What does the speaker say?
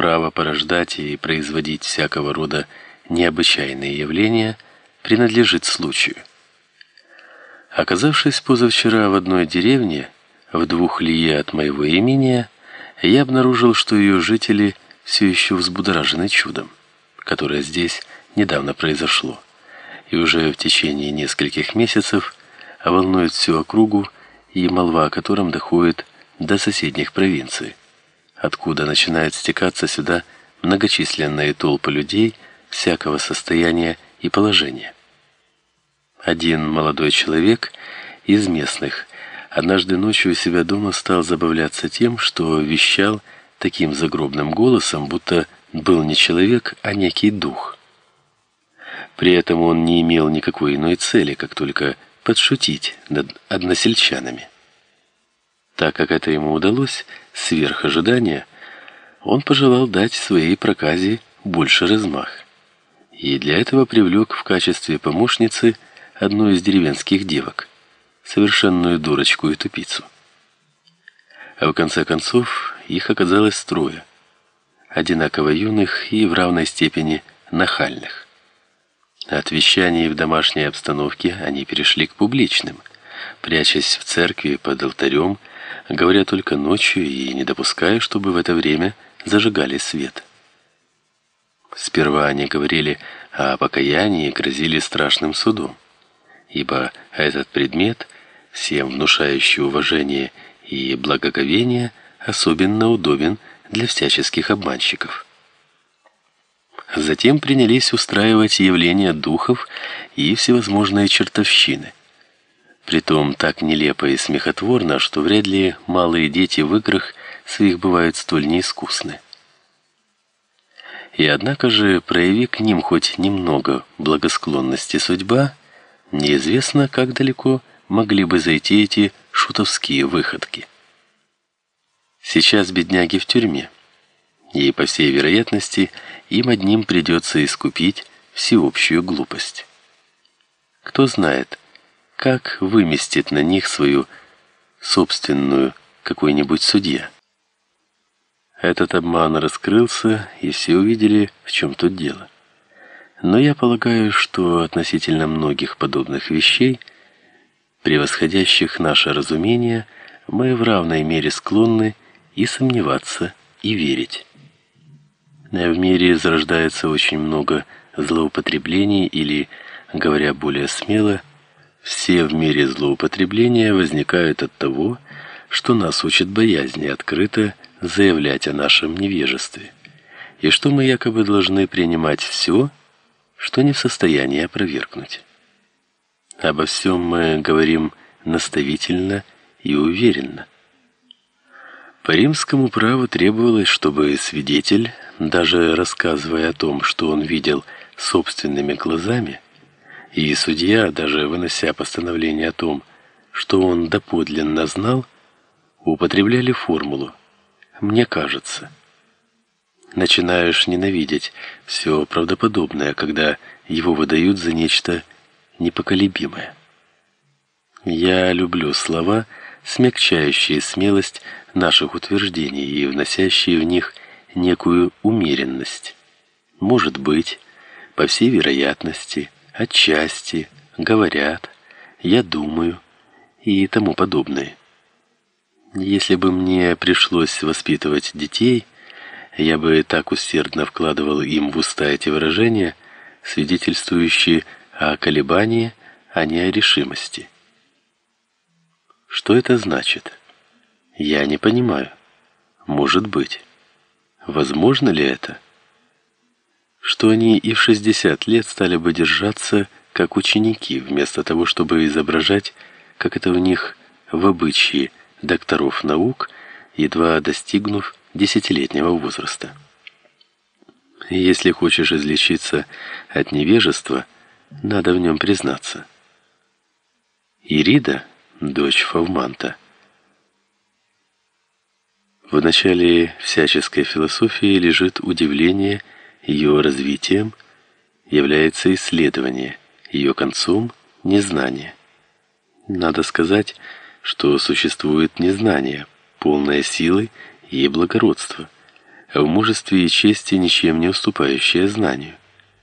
право порождать и производить всякого рода необычайные явления принадлежит случаю. Оказавшись позавчера в одной деревне, в двух лие от моего имения, я обнаружил, что ее жители все еще взбудоражены чудом, которое здесь недавно произошло, и уже в течение нескольких месяцев волнует всю округу, и молва о котором доходит до соседних провинций, откуда начинают стекаться сюда многочисленные толпы людей всякого состояния и положения. Один молодой человек из местных однажды ночью у себя дома стал забавляться тем, что вещал таким загробным голосом, будто был не человек, а некий дух. При этом он не имел никакой иной цели, как только подшутить над односельчанами. Так как это ему удалось сверх ожидания, он пожелал дать своей проказе больше размах. И для этого привлек в качестве помощницы одну из деревенских девок, совершенную дурочку и тупицу. А в конце концов их оказалось трое, одинаково юных и в равной степени нахальных. От вещаний в домашней обстановке они перешли к публичным, прячась в церкви под алтарем, говоря только ночью и не допуская, чтобы в это время зажигали свет. Сперва они говорили о покаянии и грозили страшным судом ибо этот предмет, всем внушающий уважение и благоговение, особенно удобен для всяческих обманщиков. Затем принялись устраивать явления духов и всевозможные чертовщины. Притом так нелепо и смехотворно, что вряд ли малые дети в играх своих бывают столь неискусны. И однако же, прояви к ним хоть немного благосклонности судьба, Неизвестно, как далеко могли бы зайти эти шутовские выходки. Сейчас бедняги в тюрьме, и по всей вероятности им одним придется искупить всеобщую глупость. Кто знает, как выместит на них свою собственную какой-нибудь судья. Этот обман раскрылся, и все увидели, в чем тут дело. Но я полагаю, что относительно многих подобных вещей, превосходящих наше разумение, мы в равной мере склонны и сомневаться, и верить. В мире зарождается очень много злоупотреблений или, говоря более смело, все в мире злоупотребления возникают от того, что нас учат боязни открыто заявлять о нашем невежестве, и что мы якобы должны принимать все что не в состоянии опровергнуть. Обо всем мы говорим наставительно и уверенно. По римскому праву требовалось, чтобы свидетель, даже рассказывая о том, что он видел собственными глазами, и судья, даже вынося постановление о том, что он доподлинно знал, употребляли формулу «мне кажется» начинаешь ненавидеть все правдоподобное, когда его выдают за нечто непоколебимое. Я люблю слова, смягчающие смелость наших утверждений и вносящие в них некую умеренность. Может быть, по всей вероятности, отчасти, говорят, я думаю и тому подобное. Если бы мне пришлось воспитывать детей, я бы так усердно вкладывал им в уста эти выражения, свидетельствующие о колебании, а не о решимости. Что это значит? Я не понимаю. Может быть. Возможно ли это? Что они и в 60 лет стали бы держаться как ученики, вместо того, чтобы изображать, как это у них в обычае докторов наук, едва достигнув десятилетнего возраста. Если хочешь излечиться от невежества, надо в нем признаться. Ирида, дочь Фавманта, в начале всяческой философии лежит удивление ее развитием, является исследование, ее концом незнание. Надо сказать, что существует незнание, полное силы и благородства, в мужестве и чести ничем не уступающее знанию.